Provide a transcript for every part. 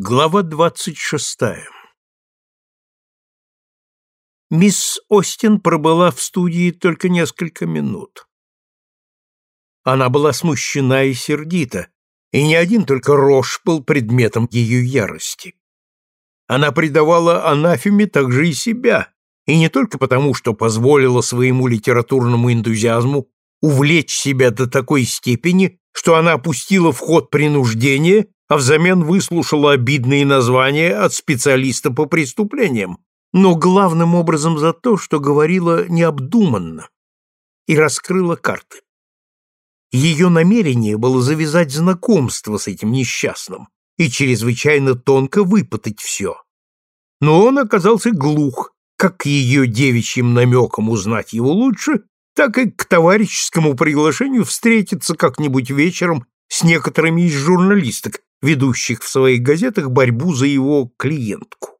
Глава двадцать шестая Мисс Остин пробыла в студии только несколько минут. Она была смущена и сердита, и не один только Рош был предметом ее ярости. Она предавала анафеме также и себя, и не только потому, что позволила своему литературному энтузиазму увлечь себя до такой степени, что она опустила в ход принуждение, а взамен выслушала обидные названия от специалиста по преступлениям, но главным образом за то, что говорила необдуманно и раскрыла карты. Ее намерение было завязать знакомство с этим несчастным и чрезвычайно тонко выпытать все. Но он оказался глух как к ее девичьим намекам узнать его лучше, так и к товарищескому приглашению встретиться как-нибудь вечером с некоторыми из журналисток, ведущих в своих газетах борьбу за его клиентку.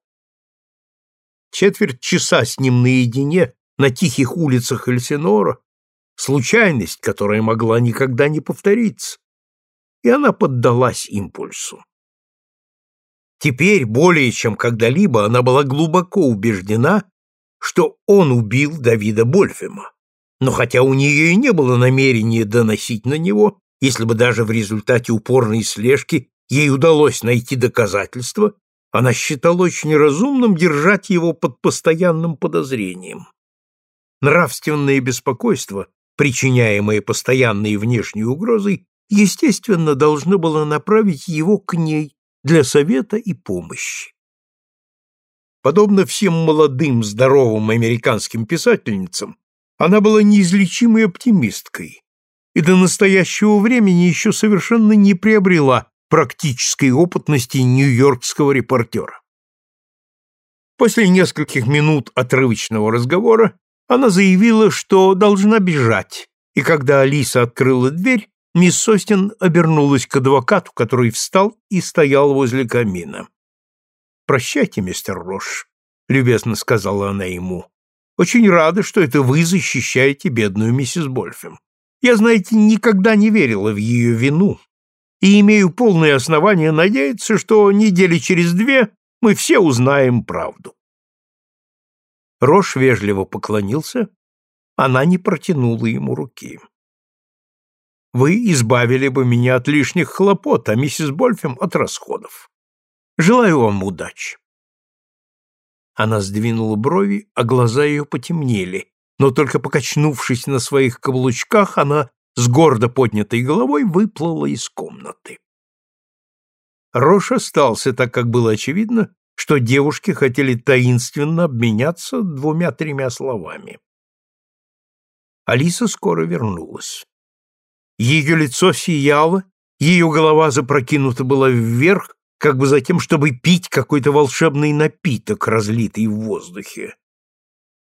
Четверть часа с ним наедине на тихих улицах Эльсинора — случайность, которая могла никогда не повториться, и она поддалась импульсу. Теперь, более чем когда-либо, она была глубоко убеждена, что он убил Давида Больфема. Но хотя у нее и не было намерения доносить на него, если бы даже в результате упорной слежки ей удалось найти доказательства, она считала очень разумным держать его под постоянным подозрением. Нравственное беспокойство, причиняемое постоянной внешней угрозой, естественно, должно было направить его к ней для совета и помощи. Подобно всем молодым, здоровым американским писательницам, она была неизлечимой оптимисткой и до настоящего времени еще совершенно не приобрела практической опытности нью-йоркского репортера. После нескольких минут отрывочного разговора она заявила, что должна бежать, и когда Алиса открыла дверь, мисс Остин обернулась к адвокату, который встал и стоял возле камина. «Прощайте, мистер Рош», — любезно сказала она ему. «Очень рада, что это вы защищаете бедную миссис Больфем. Я, знаете, никогда не верила в ее вину, и имею полное основание надеяться, что недели через две мы все узнаем правду. Рош вежливо поклонился, она не протянула ему руки. Вы избавили бы меня от лишних хлопот, а миссис Больфем от расходов. Желаю вам удачи. Она сдвинула брови, а глаза ее потемнели, но только покачнувшись на своих каблучках, она с гордо поднятой головой выплыла из комнаты. Рош остался, так как было очевидно, что девушки хотели таинственно обменяться двумя-тремя словами. Алиса скоро вернулась. Ее лицо сияло, ее голова запрокинута была вверх, как бы за тем, чтобы пить какой-то волшебный напиток, разлитый в воздухе.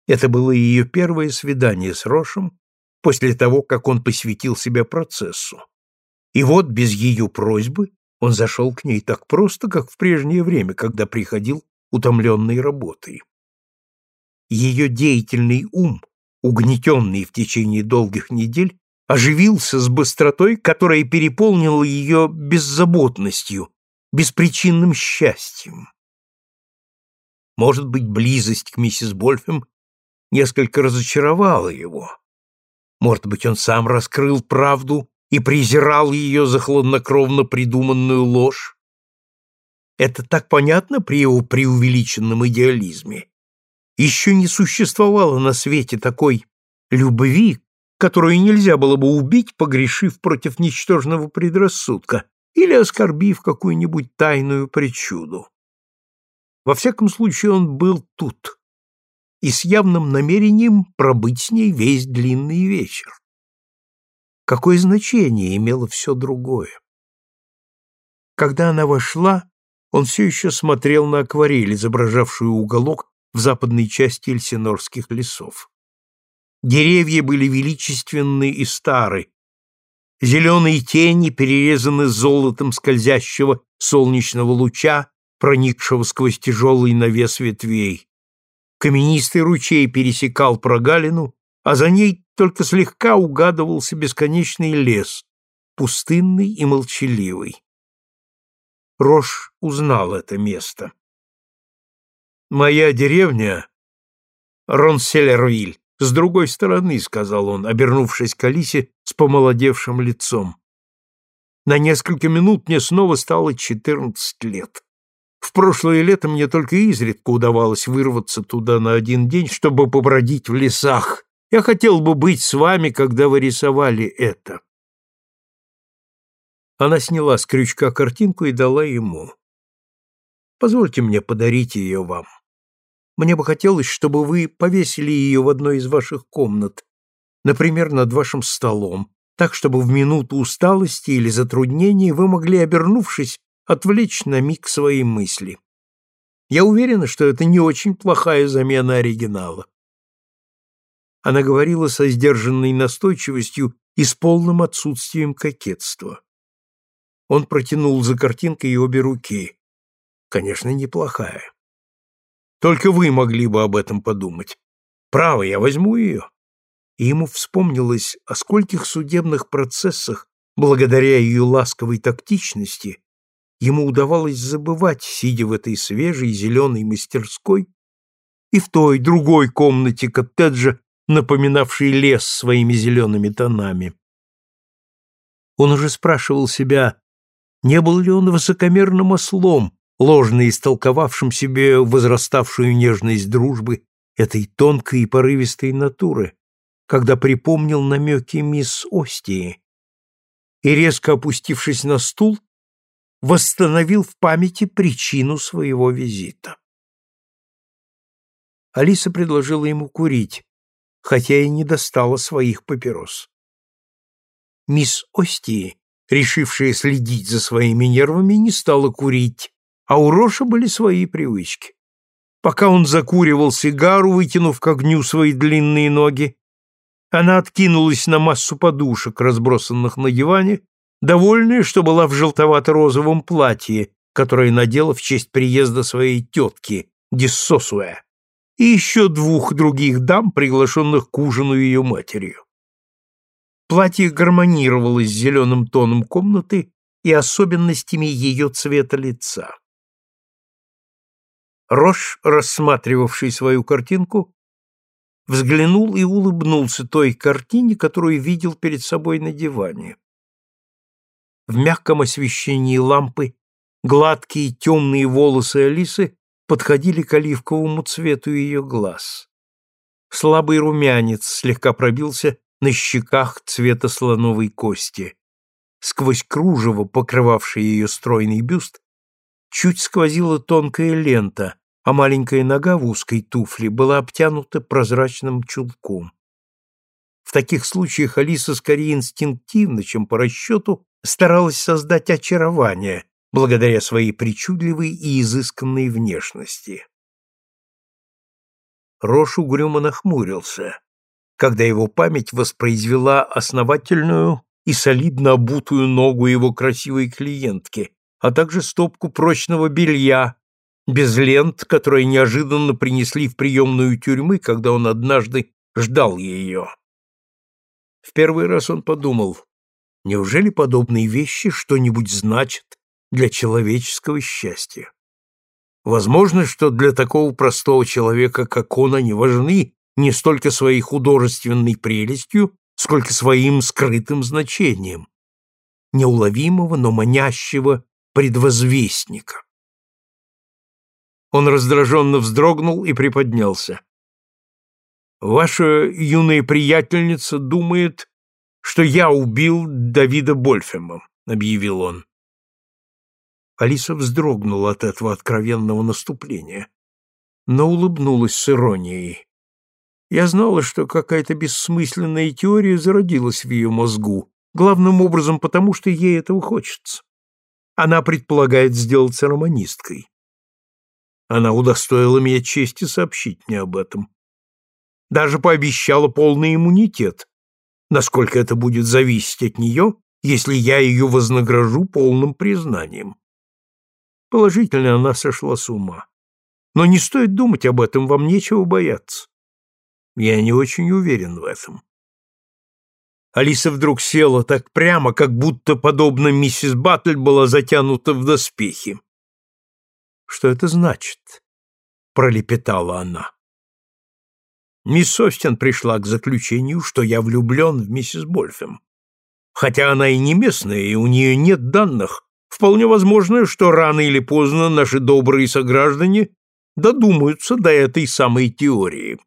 Это было ее первое свидание с Рошем, после того, как он посвятил себя процессу. И вот, без ее просьбы, он зашел к ней так просто, как в прежнее время, когда приходил утомленной работой. Ее деятельный ум, угнетенный в течение долгих недель, оживился с быстротой, которая переполнила ее беззаботностью, беспричинным счастьем. Может быть, близость к миссис Больфем несколько разочаровала его, может быть, он сам раскрыл правду и презирал ее за хладнокровно придуманную ложь? Это так понятно при его преувеличенном идеализме. Еще не существовало на свете такой любви, которую нельзя было бы убить, погрешив против ничтожного предрассудка или оскорбив какую-нибудь тайную причуду. Во всяком случае, он был тут, и с явным намерением пробыть с ней весь длинный вечер. Какое значение имело все другое? Когда она вошла, он все еще смотрел на акварель, изображавшую уголок в западной части Эльсинорских лесов. Деревья были величественны и стары, зеленые тени перерезаны золотом скользящего солнечного луча, проникшего сквозь тяжелый навес ветвей. Каменистый ручей пересекал прогалину, а за ней только слегка угадывался бесконечный лес, пустынный и молчаливый. Рош узнал это место. «Моя деревня — Ронселервиль, с другой стороны», — сказал он, обернувшись к Алисе с помолодевшим лицом. «На несколько минут мне снова стало четырнадцать лет. В прошлое лето мне только изредка удавалось вырваться туда на один день, чтобы побродить в лесах. Я хотел бы быть с вами, когда вы рисовали это». Она сняла с крючка картинку и дала ему. «Позвольте мне подарить ее вам. Мне бы хотелось, чтобы вы повесили ее в одной из ваших комнат, например, над вашим столом, так, чтобы в минуту усталости или затруднений вы могли, обернувшись, отвлечь на миг свои мысли. Я уверена, что это не очень плохая замена оригинала. Она говорила со сдержанной настойчивостью и с полным отсутствием кокетства. Он протянул за картинкой обе руки. Конечно, неплохая. Только вы могли бы об этом подумать. Право, я возьму ее. И ему вспомнилось, о скольких судебных процессах, благодаря ее ласковой тактичности, ему удавалось забывать, сидя в этой свежей зеленой мастерской и в той другой комнате коттеджа, напоминавшей лес своими зелеными тонами. Он уже спрашивал себя, не был ли он высокомерным ослом, ложно истолковавшим себе возраставшую нежность дружбы этой тонкой и порывистой натуры, когда припомнил намеки мисс Остии и, резко опустившись на стул, восстановил в памяти причину своего визита. Алиса предложила ему курить, хотя и не достала своих папирос. Мисс Остии решившая следить за своими нервами, не стала курить, а у Роша были свои привычки. Пока он закуривал сигару, вытянув к огню свои длинные ноги, она откинулась на массу подушек, разбросанных на диване, довольная, что была в желтовато-розовом платье, которое надела в честь приезда своей тетки, Диссосуэ, и еще двух других дам, приглашенных к ужину ее матерью. Платье гармонировало с зеленым тоном комнаты и особенностями ее цвета лица. Рош, рассматривавший свою картинку, взглянул и улыбнулся той картине, которую видел перед собой на диване. В мягком освещении лампы гладкие темные волосы Алисы подходили к оливковому цвету ее глаз. Слабый румянец слегка пробился на щеках цвета слоновой кости. Сквозь кружево, покрывавшее ее стройный бюст, чуть сквозила тонкая лента, а маленькая нога в узкой туфле была обтянута прозрачным чулком. В таких случаях Алиса скорее инстинктивно, чем по расчету, старалась создать очарование благодаря своей причудливой и изысканной внешности. Рош угрюмо нахмурился когда его память воспроизвела основательную и солидно обутую ногу его красивой клиентки, а также стопку прочного белья, без лент, которые неожиданно принесли в приемную тюрьмы, когда он однажды ждал ее. В первый раз он подумал, неужели подобные вещи что-нибудь значат для человеческого счастья? Возможно, что для такого простого человека, как он, они важны, не столько своей художественной прелестью, сколько своим скрытым значением, неуловимого, но манящего предвозвестника. Он раздраженно вздрогнул и приподнялся. «Ваша юная приятельница думает, что я убил Давида Больфема», — объявил он. Алиса вздрогнула от этого откровенного наступления, но улыбнулась с иронией. Я знала, что какая-то бессмысленная теория зародилась в ее мозгу, главным образом потому, что ей этого хочется. Она предполагает сделаться романисткой. Она удостоила меня чести сообщить мне об этом. Даже пообещала полный иммунитет, насколько это будет зависеть от нее, если я ее вознагражу полным признанием. Положительно, она сошла с ума. Но не стоит думать об этом, вам нечего бояться. Я не очень уверен в этом. Алиса вдруг села так прямо, как будто, подобно миссис Баттль, была затянута в доспехи. «Что это значит?» — пролепетала она. Мисс Остин пришла к заключению, что я влюблен в миссис Больфем. Хотя она и не местная, и у нее нет данных, вполне возможно, что рано или поздно наши добрые сограждане додумаются до этой самой теории.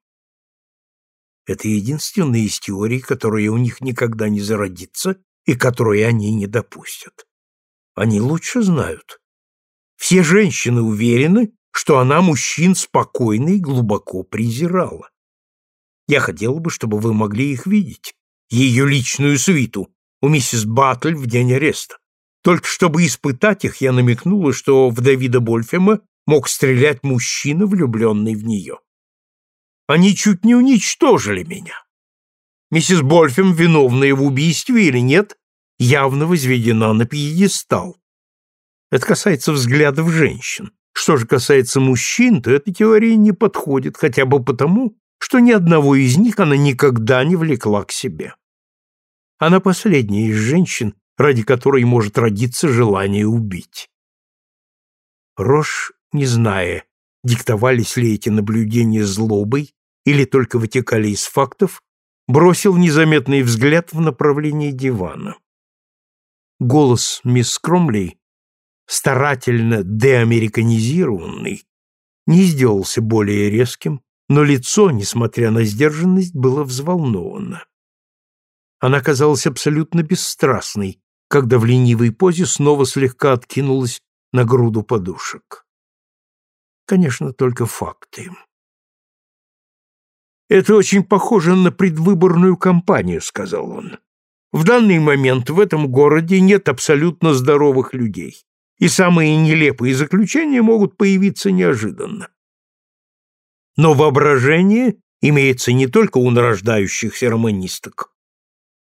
Это единственная из теорий, которая у них никогда не зародится и которую они не допустят. Они лучше знают. Все женщины уверены, что она мужчин спокойно и глубоко презирала. Я хотел бы, чтобы вы могли их видеть, ее личную свиту, у миссис Баттль в день ареста. Только чтобы испытать их, я намекнула, что в Давида Больфема мог стрелять мужчина, влюбленный в нее. Они чуть не уничтожили меня. Миссис Больфем, виновная в убийстве или нет, явно возведена на пьедестал. Это касается взглядов женщин. Что же касается мужчин, то эта теория не подходит, хотя бы потому, что ни одного из них она никогда не влекла к себе. Она последняя из женщин, ради которой может родиться желание убить. Рош, не зная, диктовались ли эти наблюдения злобой или только вытекали из фактов, бросил незаметный взгляд в направлении дивана. Голос мисс Кромлей, старательно деамериканизированный, не сделался более резким, но лицо, несмотря на сдержанность, было взволновано. Она казалась абсолютно бесстрастной, когда в ленивой позе снова слегка откинулась на груду подушек. Конечно, только факты. «Это очень похоже на предвыборную кампанию», — сказал он. «В данный момент в этом городе нет абсолютно здоровых людей, и самые нелепые заключения могут появиться неожиданно. Но воображение имеется не только у нарождающихся романисток.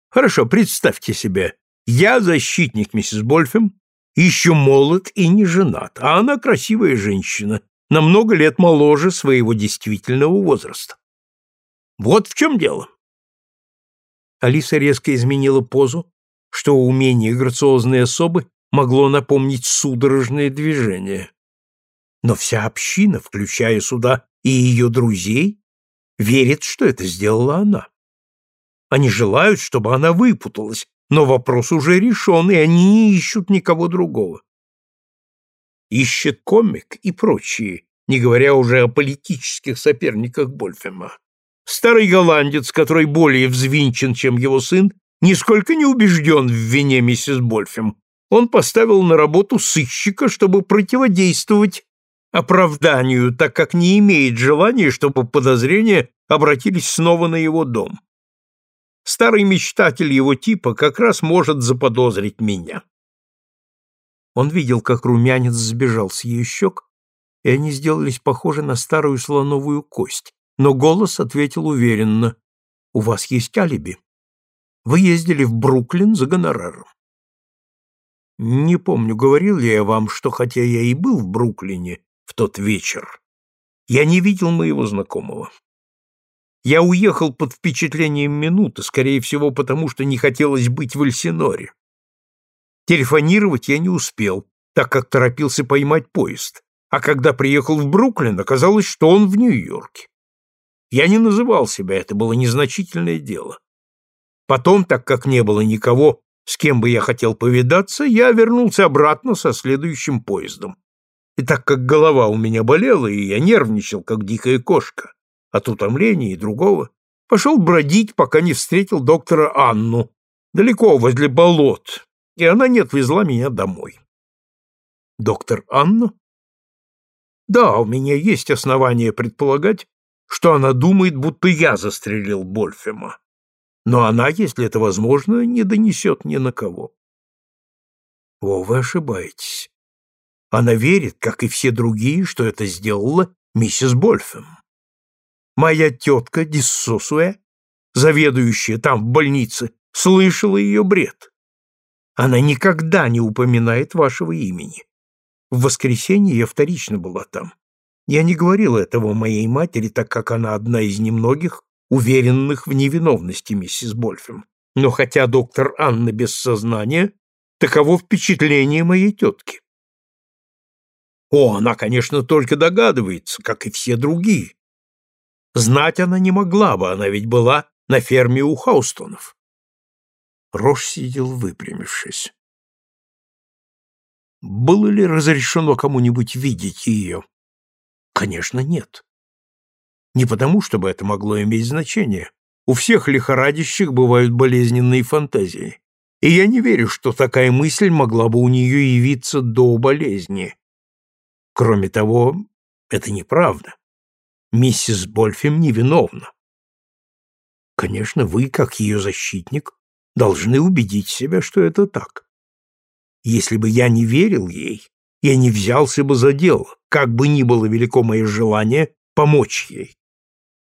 Хорошо, представьте себе, я защитник миссис Больфем, еще молод и не женат, а она красивая женщина, на много лет моложе своего действительного возраста. Вот в чем дело. Алиса резко изменила позу, что умение грациозной особы могло напомнить судорожное движение. Но вся община, включая сюда и ее друзей, верит, что это сделала она. Они желают, чтобы она выпуталась, но вопрос уже решен, и они не ищут никого другого. Ищет комик и прочие, не говоря уже о политических соперниках Больфема. Старый голландец, который более взвинчен, чем его сын, нисколько не убежден в вине миссис Больфем. Он поставил на работу сыщика, чтобы противодействовать оправданию, так как не имеет желания, чтобы подозрения обратились снова на его дом. Старый мечтатель его типа как раз может заподозрить меня. Он видел, как румянец сбежал с ее щек, и они сделались похожи на старую слоновую кость, но голос ответил уверенно. «У вас есть алиби. Вы ездили в Бруклин за гонораром». Не помню, говорил ли я вам, что хотя я и был в Бруклине в тот вечер, я не видел моего знакомого. Я уехал под впечатлением минуты, скорее всего, потому что не хотелось быть в Эльсиноре. Телефонировать я не успел, так как торопился поймать поезд, а когда приехал в Бруклин, оказалось, что он в Нью-Йорке. Я не называл себя, это было незначительное дело. Потом, так как не было никого, с кем бы я хотел повидаться, я вернулся обратно со следующим поездом. И так как голова у меня болела, и я нервничал, как дикая кошка, от утомления и другого, пошел бродить, пока не встретил доктора Анну, далеко возле болот, и она не отвезла меня домой. Доктор Анна? Да, у меня есть основания предполагать, что она думает, будто я застрелил Больфема. Но она, если это возможно, не донесет ни на кого. О, вы ошибаетесь. Она верит, как и все другие, что это сделала миссис Больфем. Моя тетка Диссосуэ, заведующая там в больнице, слышала ее бред. Она никогда не упоминает вашего имени. В воскресенье я вторично была там. Я не говорил этого моей матери, так как она одна из немногих, уверенных в невиновности миссис Больфем. Но хотя доктор Анна без сознания, таково впечатление моей тетки. О, она, конечно, только догадывается, как и все другие. Знать она не могла бы, она ведь была на ферме у Хаустонов. Рош сидел выпрямившись. Было ли разрешено кому-нибудь видеть ее? Конечно, нет. Не потому, чтобы это могло иметь значение. У всех лихорадящих бывают болезненные фантазии. И я не верю, что такая мысль могла бы у нее явиться до болезни. Кроме того, это неправда. Миссис Больфем невиновна. Конечно, вы, как ее защитник, должны убедить себя, что это так. Если бы я не верил ей, я не взялся бы за дело, как бы ни было велико мое желание помочь ей.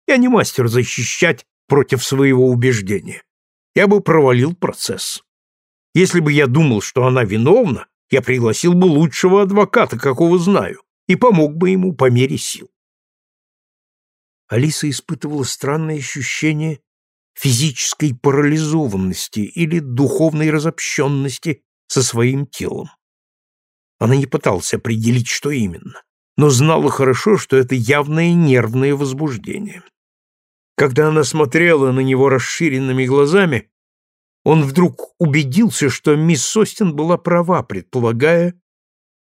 Я не мастер защищать против своего убеждения. Я бы провалил процесс. Если бы я думал, что она виновна, я пригласил бы лучшего адвоката, какого знаю, и помог бы ему по мере сил. Алиса испытывала странное ощущение физической парализованности или духовной разобщенности со своим телом. Она не пыталась определить, что именно, но знала хорошо, что это явное нервное возбуждение. Когда она смотрела на него расширенными глазами, он вдруг убедился, что мисс Остин была права, предполагая,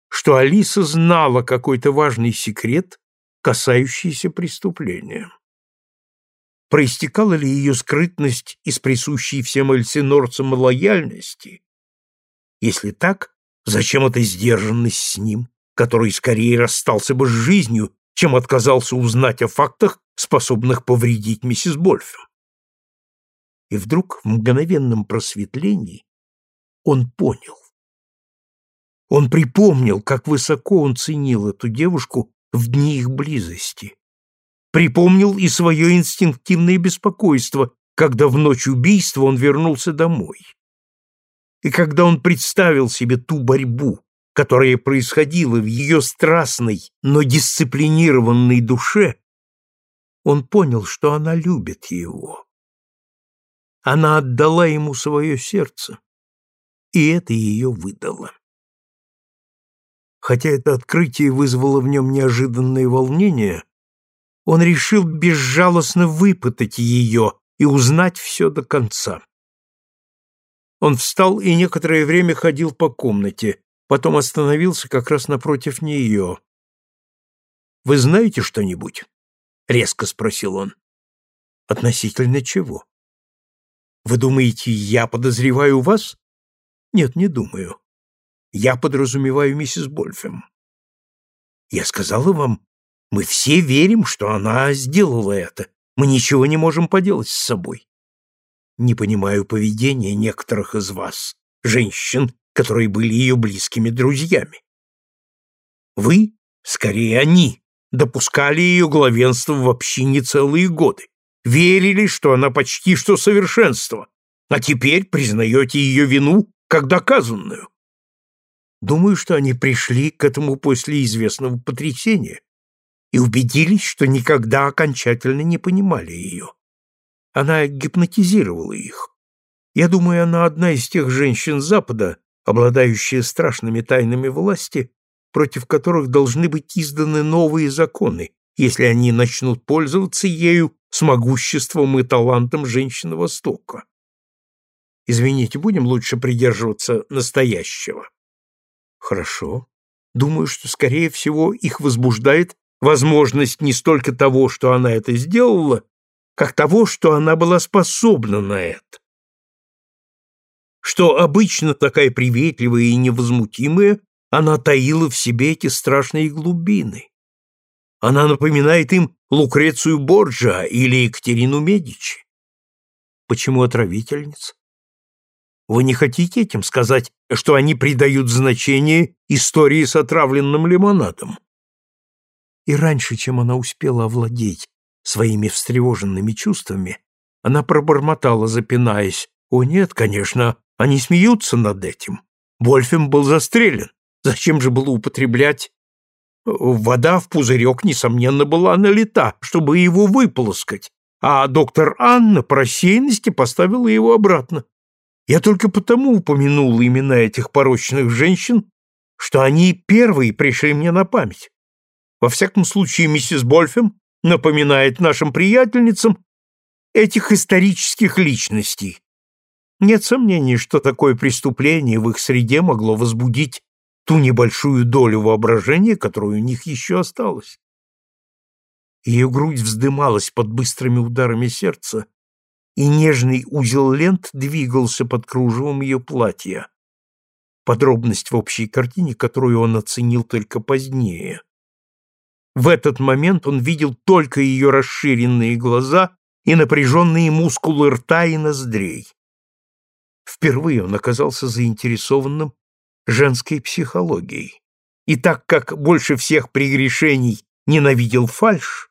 что Алиса знала какой-то важный секрет, касающийся преступления. Проистекала ли ее скрытность из присущей всем эльсинорцам лояльности? Если так, зачем эта сдержанность с ним, который скорее расстался бы с жизнью, чем отказался узнать о фактах, способных повредить миссис Больфем? И вдруг в мгновенном просветлении он понял. Он припомнил, как высоко он ценил эту девушку в дни их близости. Припомнил и свое инстинктивное беспокойство, когда в ночь убийства он вернулся домой. И когда он представил себе ту борьбу, которая происходила в ее страстной, но дисциплинированной душе, он понял, что она любит его. Она отдала ему свое сердце, и это ее выдало. Хотя это открытие вызвало в нем неожиданное волнение, он решил безжалостно выпытать ее и узнать все до конца. Он встал и некоторое время ходил по комнате, потом остановился как раз напротив нее. «Вы знаете что-нибудь?» — резко спросил он. «Относительно чего?» «Вы думаете, я подозреваю вас?» «Нет, не думаю. Я подразумеваю миссис Больфем. Я сказала вам, мы все верим, что она сделала это. Мы ничего не можем поделать с собой. Не понимаю поведения некоторых из вас, женщин, которые были ее близкими друзьями. Вы, скорее они, допускали ее главенство в общине целые годы, верили, что она почти что совершенство, а теперь признаете ее вину как доказанную. Думаю, что они пришли к этому после известного потрясения и убедились, что никогда окончательно не понимали ее. Она гипнотизировала их. Я думаю, она одна из тех женщин Запада, обладающая страшными тайнами власти, против которых должны быть изданы новые законы, если они начнут пользоваться ею с могуществом и талантом женщины Востока. Извините, будем лучше придерживаться настоящего. Хорошо. Думаю, что, скорее всего, их возбуждает возможность не столько того, что она это сделала, как того, что она была способна на это. Что обычно такая приветливая и невозмутимая, она таила в себе эти страшные глубины. Она напоминает им Лукрецию Борджа или Екатерину Медичи. Почему отравительница? Вы не хотите этим сказать, что они придают значение истории с отравленным лимонадом? И раньше, чем она успела овладеть своими встревоженными чувствами, она пробормотала, запинаясь. «О нет, конечно, они смеются над этим. Вольфем был застрелен. Зачем же было употреблять...» Вода в пузырек, несомненно, была налита, чтобы его выполоскать. а доктор Анна по рассеянности поставила его обратно. Я только потому упомянул имена этих порочных женщин, что они первые пришли мне на память. Во всяком случае, миссис Больфем напоминает нашим приятельницам этих исторических личностей. Нет сомнений, что такое преступление в их среде могло возбудить ту небольшую долю воображения, которая у них еще осталась. Ее грудь вздымалась под быстрыми ударами сердца, и нежный узел лент двигался под кружевом ее платья. Подробность в общей картине, которую он оценил только позднее. В этот момент он видел только ее расширенные глаза и напряженные мускулы рта и ноздрей. Впервые он оказался заинтересованным женской психологией. И так как больше всех прегрешений ненавидел фальшь,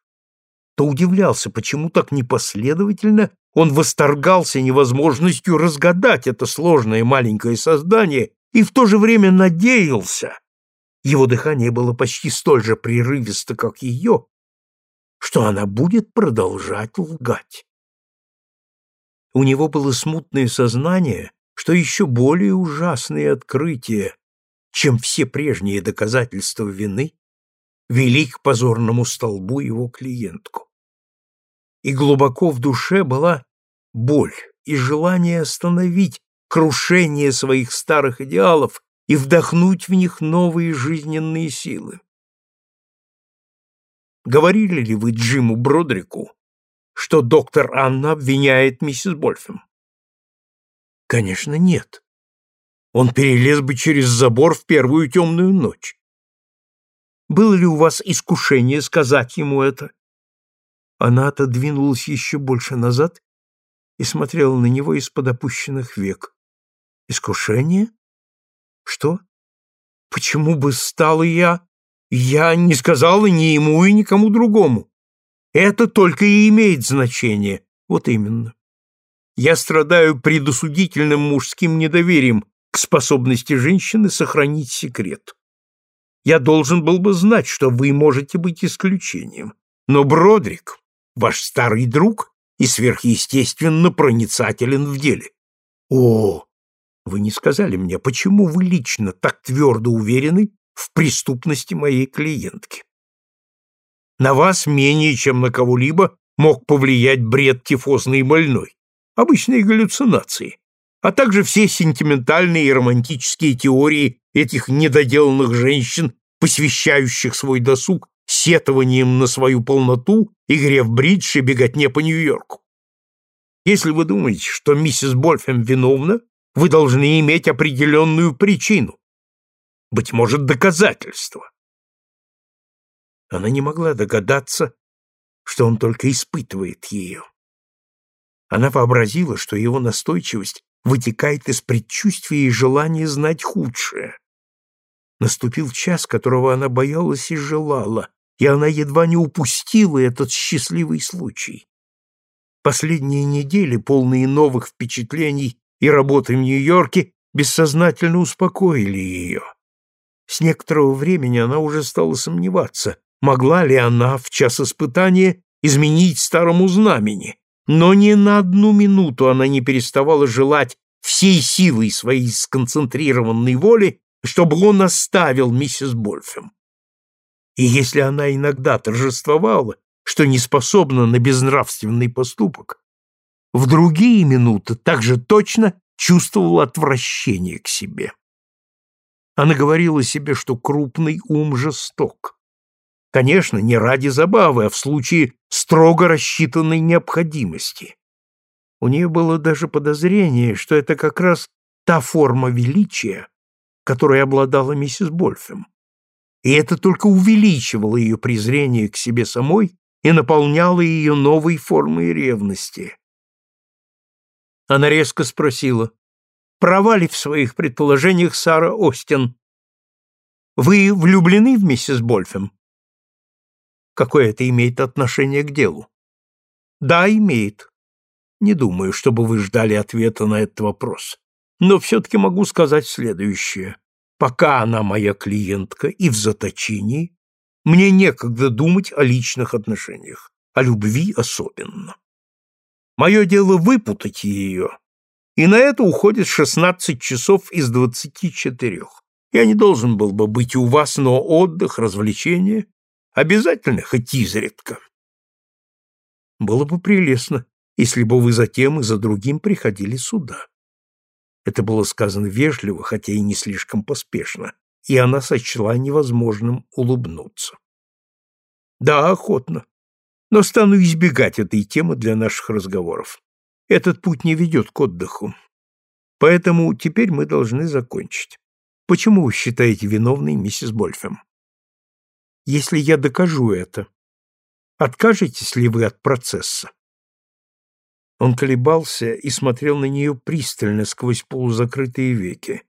то удивлялся, почему так непоследовательно он восторгался невозможностью разгадать это сложное маленькое создание и в то же время надеялся, его дыхание было почти столь же прерывисто, как ее, что она будет продолжать лгать. У него было смутное сознание, что еще более ужасные открытия, чем все прежние доказательства вины, вели к позорному столбу его клиентку. И глубоко в душе была боль и желание остановить крушение своих старых идеалов и вдохнуть в них новые жизненные силы. Говорили ли вы Джиму Бродрику, что доктор Анна обвиняет миссис Больфем? Конечно, нет. Он перелез бы через забор в первую темную ночь. Было ли у вас искушение сказать ему это? Она отодвинулась еще больше назад и смотрела на него из-под опущенных век. Искушение? Что? Почему бы стала я? Я не сказала ни ему и никому другому. Это только и имеет значение. Вот именно. Я страдаю предосудительным мужским недоверием к способности женщины сохранить секрет. Я должен был бы знать, что вы можете быть исключением. Но Бродрик, ваш старый друг, и сверхъестественно проницателен в деле. О, вы не сказали мне, почему вы лично так твердо уверены в преступности моей клиентки. На вас менее, чем на кого-либо, мог повлиять бред тифозной больной, обычные галлюцинации, а также все сентиментальные и романтические теории этих недоделанных женщин, посвящающих свой досуг сетованием на свою полноту, игре в бридж и беготне по Нью-Йорку. Если вы думаете, что миссис Больфем виновна, вы должны иметь определенную причину. Быть может, доказательство. Она не могла догадаться, что он только испытывает ее. Она вообразила, что его настойчивость вытекает из предчувствия и желания знать худшее. Наступил час, которого она боялась и желала, и она едва не упустила этот счастливый случай. Последние недели, полные новых впечатлений и работы в Нью-Йорке бессознательно успокоили ее. С некоторого времени она уже стала сомневаться, могла ли она в час испытания изменить старому знамени, но ни на одну минуту она не переставала желать всей силой своей сконцентрированной воли, чтобы он оставил миссис Больфем. И если она иногда торжествовала, что не способна на безнравственный поступок, в другие минуты также точно чувствовала отвращение к себе. Она говорила себе, что крупный ум жесток. Конечно, не ради забавы, а в случае строго рассчитанной необходимости. У нее было даже подозрение, что это как раз та форма величия, которой обладала миссис Больфем. И это только увеличивало ее презрение к себе самой и наполняло ее новой формой ревности. Она резко спросила, права ли в своих предположениях Сара Остин? Вы влюблены в миссис Больфем? Какое это имеет отношение к делу? Да, имеет. Не думаю, чтобы вы ждали ответа на этот вопрос. Но все-таки могу сказать следующее. Пока она моя клиентка и в заточении, мне некогда думать о личных отношениях, о любви особенно. Мое дело выпутать ее, и на это уходит 16 часов из 24. Я не должен был бы быть у вас, но отдых, развлечения обязательно, хоть изредка. Было бы прелестно, если бы вы за тем и за другим приходили сюда. Это было сказано вежливо, хотя и не слишком поспешно, и она сочла невозможным улыбнуться. Да, охотно, но стану избегать этой темы для наших разговоров. Этот путь не ведет к отдыху. Поэтому теперь мы должны закончить. Почему вы считаете виновной миссис Больфем? Если я докажу это, откажетесь ли вы от процесса? Он колебался и смотрел на нее пристально сквозь полузакрытые веки.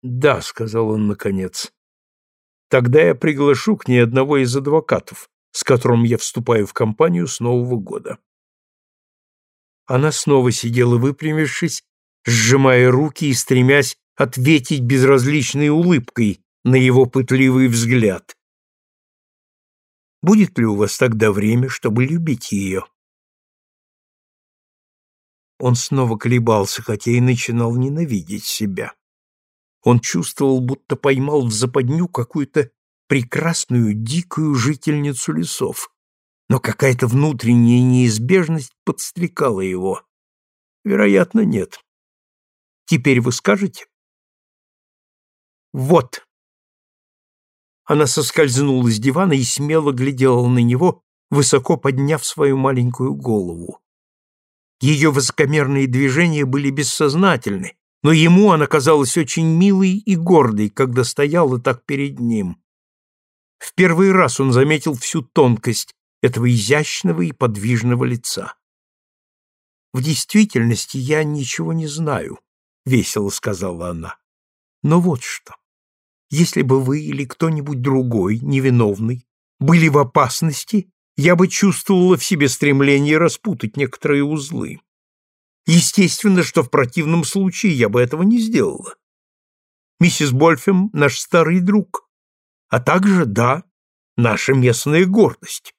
«Да», — сказал он наконец, — «тогда я приглашу к ней одного из адвокатов, с которым я вступаю в компанию с Нового года». Она снова сидела выпрямившись, сжимая руки и стремясь ответить безразличной улыбкой на его пытливый взгляд. «Будет ли у вас тогда время, чтобы любить ее?» Он снова колебался, хотя и начинал ненавидеть себя. Он чувствовал, будто поймал в западню какую-то прекрасную дикую жительницу лесов, но какая-то внутренняя неизбежность подстрекала его. Вероятно, нет. Теперь вы скажете? Вот. Она соскользнула с дивана и смело глядела на него, высоко подняв свою маленькую голову. Ее высокомерные движения были бессознательны, но ему она казалась очень милой и гордой, когда стояла так перед ним. В первый раз он заметил всю тонкость этого изящного и подвижного лица. «В действительности я ничего не знаю», — весело сказала она. «Но вот что. Если бы вы или кто-нибудь другой, невиновный, были в опасности, я бы чувствовала в себе стремление распутать некоторые узлы. Естественно, что в противном случае я бы этого не сделала. Миссис Больфем — наш старый друг, а также, да, наша местная гордость.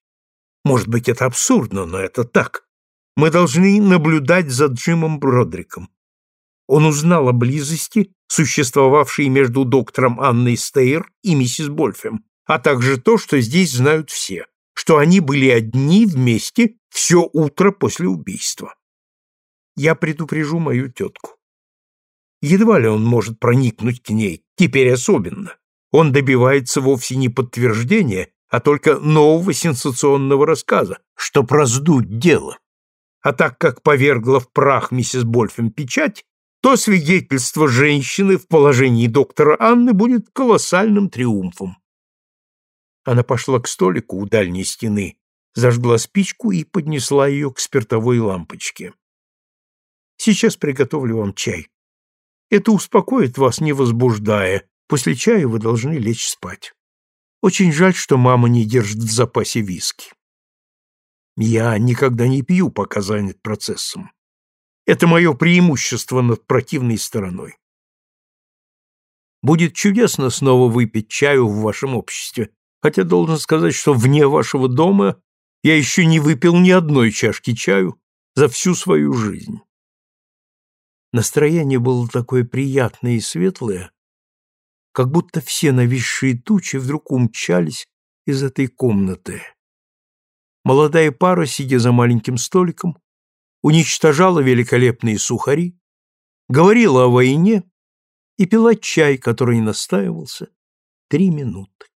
Может быть, это абсурдно, но это так. Мы должны наблюдать за Джимом Бродриком. Он узнал о близости, существовавшей между доктором Анной Стейр и миссис Больфем, а также то, что здесь знают все, что они были одни вместе все утро после убийства. Я предупрежу мою тетку. Едва ли он может проникнуть к ней, теперь особенно. Он добивается вовсе не подтверждения, а только нового сенсационного рассказа, чтоб раздуть дело. А так как повергла в прах миссис Больфем печать, то свидетельство женщины в положении доктора Анны будет колоссальным триумфом. Она пошла к столику у дальней стены, зажгла спичку и поднесла ее к спиртовой лампочке. «Сейчас приготовлю вам чай. Это успокоит вас, не возбуждая. После чая вы должны лечь спать». Очень жаль, что мама не держит в запасе виски. Я никогда не пью, пока занят процессом. Это мое преимущество над противной стороной. Будет чудесно снова выпить чаю в вашем обществе, хотя должен сказать, что вне вашего дома я еще не выпил ни одной чашки чаю за всю свою жизнь. Настроение было такое приятное и светлое, как будто все нависшие тучи вдруг умчались из этой комнаты. Молодая пара, сидя за маленьким столиком, уничтожала великолепные сухари, говорила о войне и пила чай, который настаивался три минуты.